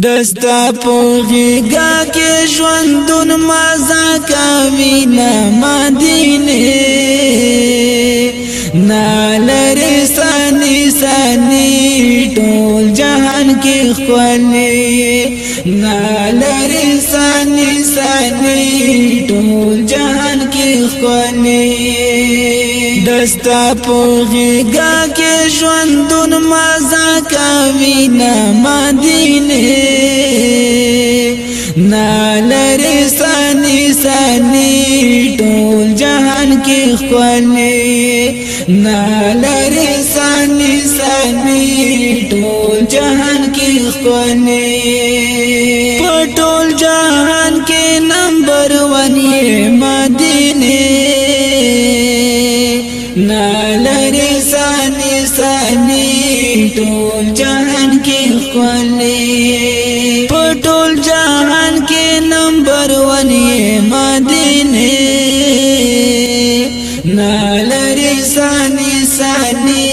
دستا پوغی گا کې ژوندون مازا کاوی نا مدینه نالر سانی سانی ټول جهان کې خولې نالر سانی سانی ټول جهان کې خولې دستا پوغی گا کے ژوندون مزا کوي نه مدینه نالری سانی سانی ټول جهان کې خپلې نالری سانی سانی ټول جهان کې خپلې ټول جهان کې نمبر 1 مدینه ټول جهان کې خولې په ټول جهان کې نمبر 1 یې مدینه نالری سانی سانی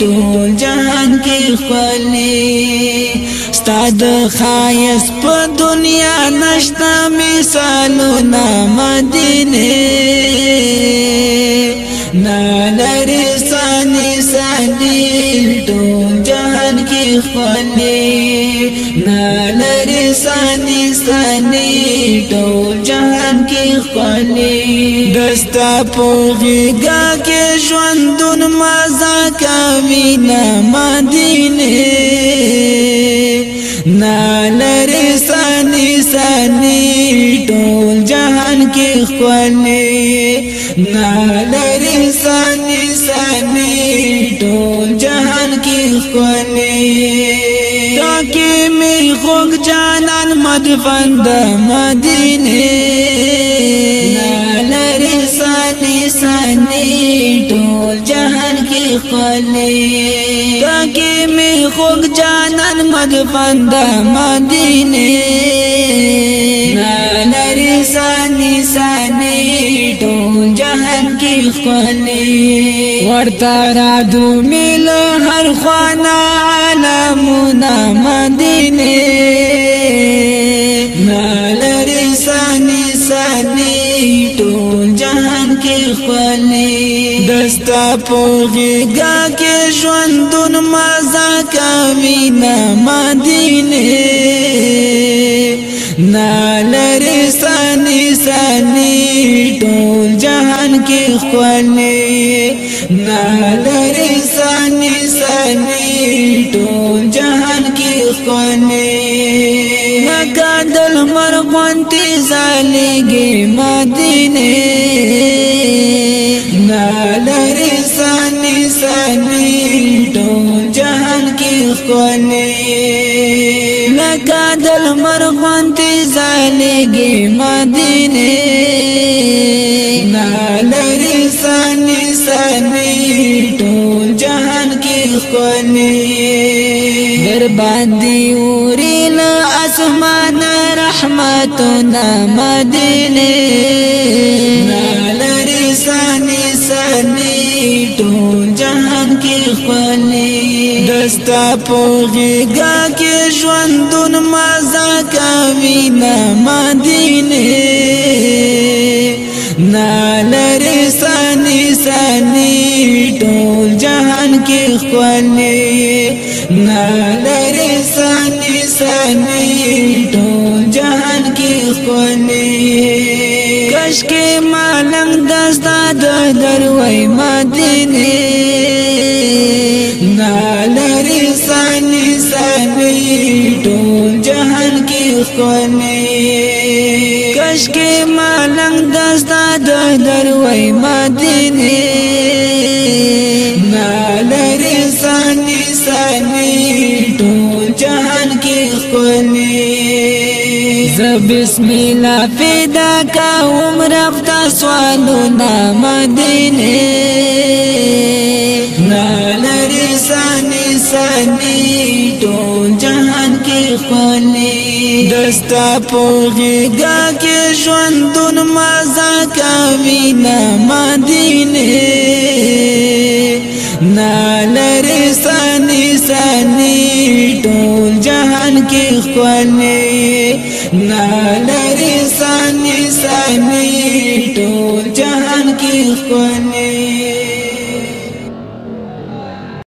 ټول جهان کې خولې استاد خایس په دنیا نشتا مثالونه مدینه کې خوني نالر ساني ساني ټول جهان كي خوني دستا پوغي گا کې ژوندون مزه کوي نه مدینه نالر ساني ساني ټول کې خوني نالری ساني ساني ټول جهان کې خوني تا کې می خوږ جانان مدفن د مدینه نالری ساني ساني ټول جهان کې خوني تا کې می خوږ جانان مدفن د مدینه کولی ورتا را دو مل هر خوانا عالمنا مدینه نالری سانی سانی ټول جهان کې خلی دستا پوغي گا کې ژوندون مزه کوي نه مدینه نالری سانی سانی ټول جهان ځان کې نه لري ساني ساني ټول جهان کې خولي مګا مر غونتی زالګي مدینه نه لري ساني ساني ټول جهان کې لکا دل مرخوانتی زالگی مدینی نالری سانی سانی ټول جهان کی خوني در باندې اوري لا اسمان رحمت نا مدینه نالری سانی سانی ټول جهان کی خوني ستا پوغی گا کی ژوندون مزا کوي نه مدینه نالری سانی سانی ټول جهان کې خولي نالری سانی سانی ټول جهان کې خولي کش کې مالنګ دستا د دروي مدینه सनी ढूंढ जहन की खोने कश के मालंग दस्ता दो दरवई मदीने नालरे सनी सनी ढूंढ जहन की खोने जब बिस्मिल्ला पैदा का उम्र अपना स्वालो ना मदीने नालरे सनी सनी ټول جهان کې خولي دستا پوغي گا کې ژوندون مزه کوي نه مدینه نالری سانی سانی ټول جهان کې خولي نالری سانی سانی ټول جهان کې خولي